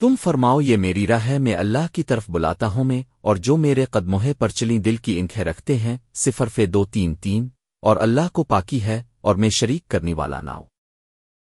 تم فرماؤ، یہ میری راہ ہے، میں اللہ کی طرف بلاتا ہوں میں، اور جو میرے قدموہے پر چلی دل کی انکھیں رکھتے ہیں، صفر فے دو تین تین، اور اللہ کو پاکی ہے، اور میں شریک کرنے والا نہ ہوں۔